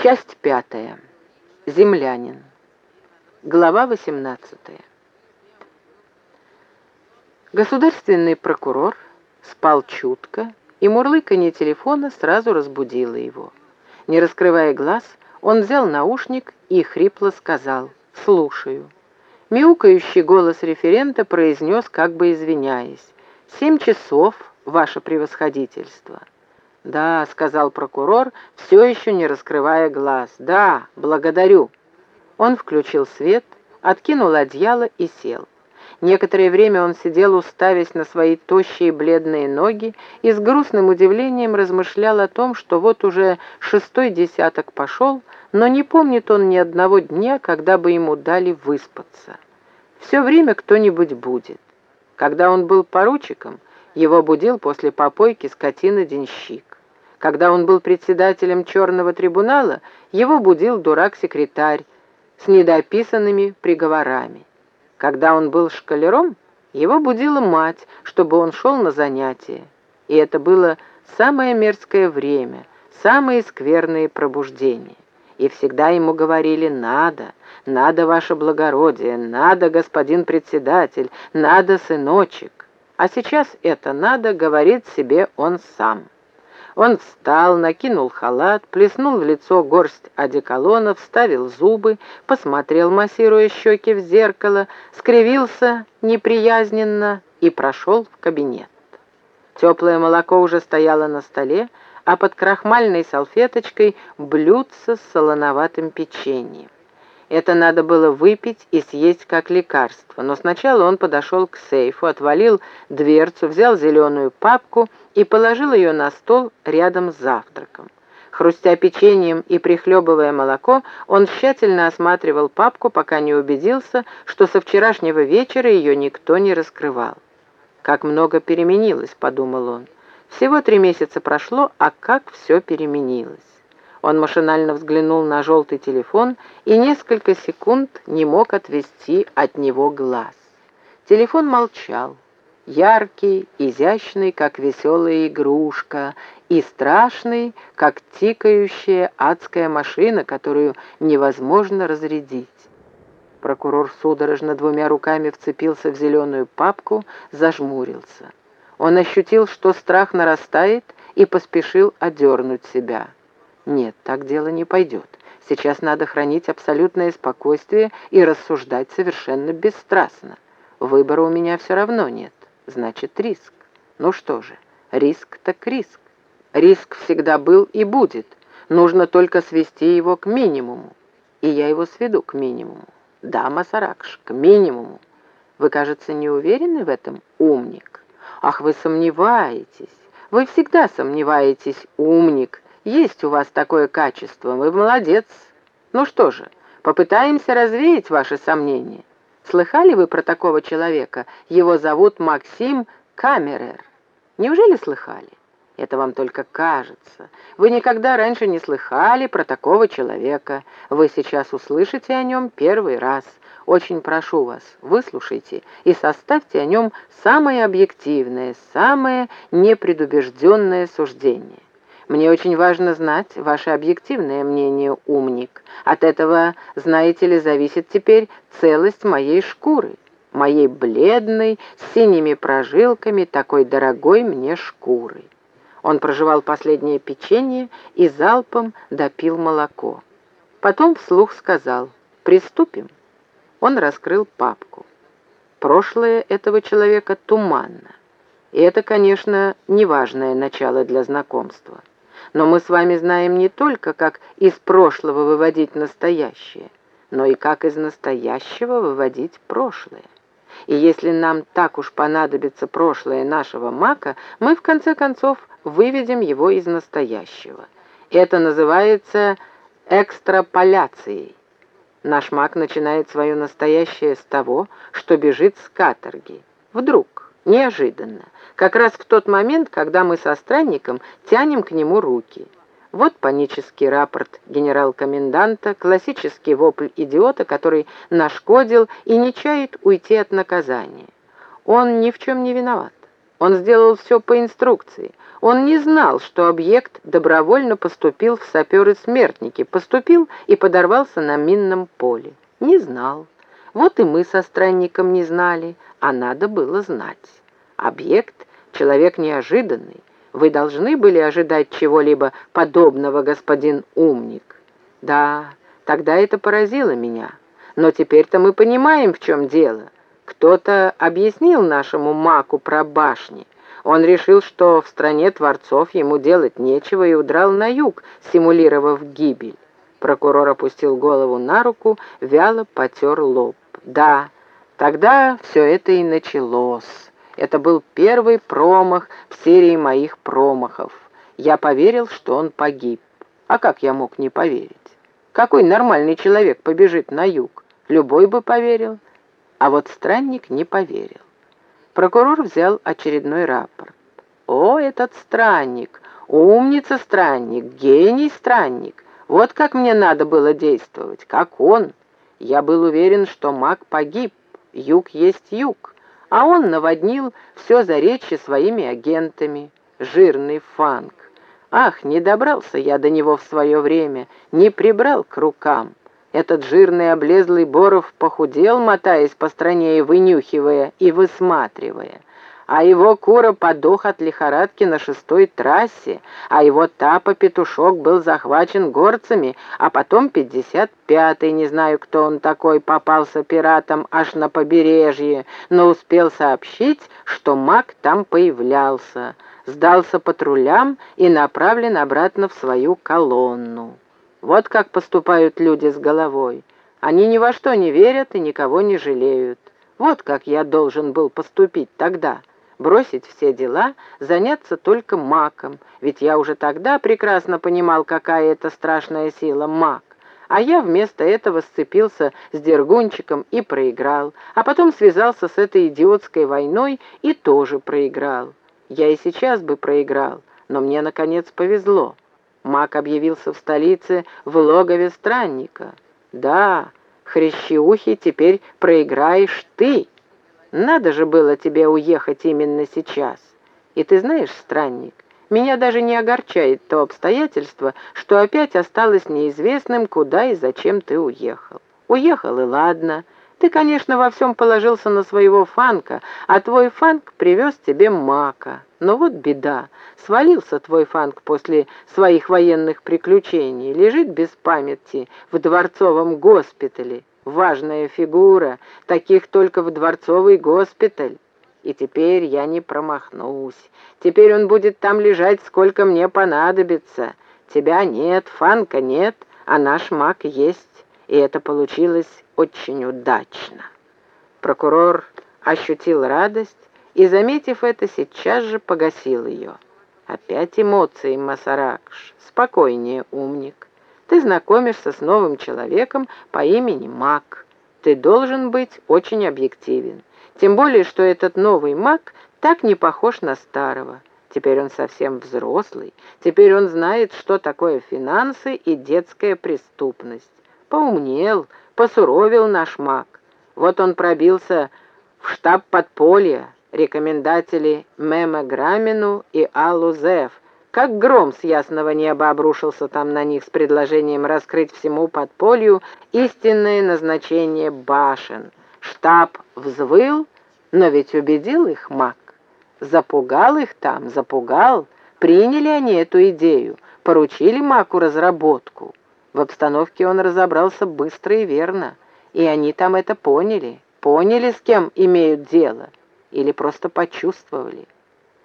Часть пятая. Землянин. Глава 18. Государственный прокурор спал чутко, и мурлыканье телефона сразу разбудило его. Не раскрывая глаз, он взял наушник и хрипло сказал «Слушаю». Мяукающий голос референта произнес, как бы извиняясь, «Семь часов, ваше превосходительство». «Да», — сказал прокурор, все еще не раскрывая глаз. «Да, благодарю». Он включил свет, откинул одеяло и сел. Некоторое время он сидел, уставясь на свои тощие бледные ноги, и с грустным удивлением размышлял о том, что вот уже шестой десяток пошел, но не помнит он ни одного дня, когда бы ему дали выспаться. Все время кто-нибудь будет. Когда он был поручиком, его будил после попойки скотина-денщик. Когда он был председателем черного трибунала, его будил дурак-секретарь с недописанными приговорами. Когда он был шкалером, его будила мать, чтобы он шел на занятия. И это было самое мерзкое время, самые скверные пробуждения. И всегда ему говорили «надо», «надо, ваше благородие», «надо, господин председатель», «надо, сыночек». А сейчас это «надо» говорит себе он сам. Он встал, накинул халат, плеснул в лицо горсть одеколона, вставил зубы, посмотрел, массируя щеки в зеркало, скривился неприязненно и прошел в кабинет. Теплое молоко уже стояло на столе, а под крахмальной салфеточкой блюдце с солоноватым печеньем. Это надо было выпить и съесть как лекарство, но сначала он подошел к сейфу, отвалил дверцу, взял зеленую папку и положил ее на стол рядом с завтраком. Хрустя печеньем и прихлебывая молоко, он тщательно осматривал папку, пока не убедился, что со вчерашнего вечера ее никто не раскрывал. «Как много переменилось», — подумал он. «Всего три месяца прошло, а как все переменилось». Он машинально взглянул на желтый телефон и несколько секунд не мог отвести от него глаз. Телефон молчал, яркий, изящный, как веселая игрушка, и страшный, как тикающая адская машина, которую невозможно разрядить. Прокурор судорожно двумя руками вцепился в зеленую папку, зажмурился. Он ощутил, что страх нарастает, и поспешил одернуть себя. Нет, так дело не пойдет. Сейчас надо хранить абсолютное спокойствие и рассуждать совершенно бесстрастно. Выбора у меня все равно нет. Значит, риск. Ну что же, риск так риск. Риск всегда был и будет. Нужно только свести его к минимуму. И я его сведу к минимуму. Да, Масаракш, к минимуму. Вы, кажется, не уверены в этом, умник? Ах, вы сомневаетесь. Вы всегда сомневаетесь, умник. Есть у вас такое качество, вы молодец. Ну что же, попытаемся развеять ваши сомнения. Слыхали вы про такого человека? Его зовут Максим Камерер. Неужели слыхали? Это вам только кажется. Вы никогда раньше не слыхали про такого человека. Вы сейчас услышите о нем первый раз. Очень прошу вас, выслушайте и составьте о нем самое объективное, самое непредубежденное суждение. Мне очень важно знать ваше объективное мнение, умник. От этого, знаете ли, зависит теперь целость моей шкуры, моей бледной, с синими прожилками, такой дорогой мне шкуры. Он прожевал последнее печенье и залпом допил молоко. Потом вслух сказал «Приступим». Он раскрыл папку. Прошлое этого человека туманно. И это, конечно, неважное начало для знакомства. Но мы с вами знаем не только, как из прошлого выводить настоящее, но и как из настоящего выводить прошлое. И если нам так уж понадобится прошлое нашего мака, мы в конце концов выведем его из настоящего. Это называется экстраполяцией. Наш маг начинает свое настоящее с того, что бежит с каторги. Вдруг. Неожиданно, как раз в тот момент, когда мы со странником тянем к нему руки. Вот панический рапорт генерал-коменданта, классический вопль идиота, который нашкодил и не чает уйти от наказания. Он ни в чем не виноват. Он сделал все по инструкции. Он не знал, что объект добровольно поступил в саперы-смертники, поступил и подорвался на минном поле. Не знал. Вот и мы со странником не знали, а надо было знать. Объект — человек неожиданный. Вы должны были ожидать чего-либо подобного, господин умник. Да, тогда это поразило меня. Но теперь-то мы понимаем, в чем дело. Кто-то объяснил нашему маку про башни. Он решил, что в стране Творцов ему делать нечего и удрал на юг, симулировав гибель. Прокурор опустил голову на руку, вяло потер лоб. Да, тогда все это и началось. Это был первый промах в серии моих промахов. Я поверил, что он погиб. А как я мог не поверить? Какой нормальный человек побежит на юг? Любой бы поверил. А вот странник не поверил. Прокурор взял очередной рапорт. «О, этот странник! Умница странник! Гений странник! Вот как мне надо было действовать, как он! Я был уверен, что маг погиб, юг есть юг, а он наводнил все заречье своими агентами. Жирный фанк! Ах, не добрался я до него в свое время, не прибрал к рукам!» Этот жирный облезлый Боров похудел, мотаясь по стране и вынюхивая, и высматривая. А его кура подох от лихорадки на шестой трассе, а его тапа-петушок был захвачен горцами, а потом пятьдесят пятый, не знаю, кто он такой, попался пиратам аж на побережье, но успел сообщить, что маг там появлялся, сдался патрулям и направлен обратно в свою колонну. Вот как поступают люди с головой. Они ни во что не верят и никого не жалеют. Вот как я должен был поступить тогда. Бросить все дела, заняться только маком, ведь я уже тогда прекрасно понимал, какая это страшная сила мак. А я вместо этого сцепился с Дергунчиком и проиграл, а потом связался с этой идиотской войной и тоже проиграл. Я и сейчас бы проиграл, но мне, наконец, повезло. Маг объявился в столице в логове странника. «Да, хрящеухи, теперь проиграешь ты. Надо же было тебе уехать именно сейчас. И ты знаешь, странник, меня даже не огорчает то обстоятельство, что опять осталось неизвестным, куда и зачем ты уехал. Уехал и ладно». Ты, конечно, во всем положился на своего Фанка, а твой Фанк привез тебе мака. Но вот беда. Свалился твой Фанк после своих военных приключений, лежит без памяти в дворцовом госпитале. Важная фигура, таких только в дворцовый госпиталь. И теперь я не промахнусь. Теперь он будет там лежать, сколько мне понадобится. Тебя нет, Фанка нет, а наш маг есть. И это получилось очень удачно. Прокурор ощутил радость и, заметив это, сейчас же погасил ее. Опять эмоции, Масаракш. Спокойнее, умник. Ты знакомишься с новым человеком по имени Мак. Ты должен быть очень объективен. Тем более, что этот новый Мак так не похож на старого. Теперь он совсем взрослый. Теперь он знает, что такое финансы и детская преступность. Поумнел, посуровил наш маг. Вот он пробился в штаб подполья, рекомендатели Мема Грамину и Аллу Зев, как гром с ясного неба обрушился там на них с предложением раскрыть всему подполью истинное назначение башен. Штаб взвыл, но ведь убедил их маг. Запугал их там, запугал. Приняли они эту идею, поручили маку разработку. В обстановке он разобрался быстро и верно, и они там это поняли, поняли, с кем имеют дело, или просто почувствовали.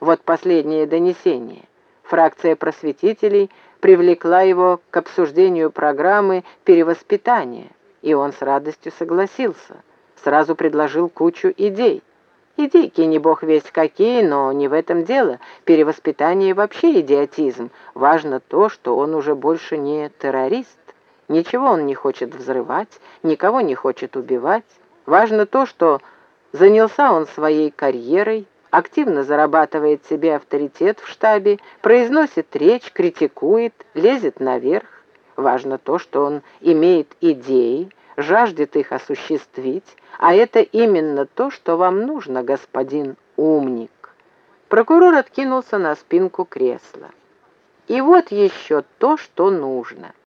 Вот последнее донесение. Фракция просветителей привлекла его к обсуждению программы перевоспитания, и он с радостью согласился, сразу предложил кучу идей. Идейки не бог весть какие, но не в этом дело. Перевоспитание вообще идиотизм. Важно то, что он уже больше не террорист. Ничего он не хочет взрывать, никого не хочет убивать. Важно то, что занялся он своей карьерой, активно зарабатывает себе авторитет в штабе, произносит речь, критикует, лезет наверх. Важно то, что он имеет идеи, жаждет их осуществить, а это именно то, что вам нужно, господин умник. Прокурор откинулся на спинку кресла. И вот еще то, что нужно.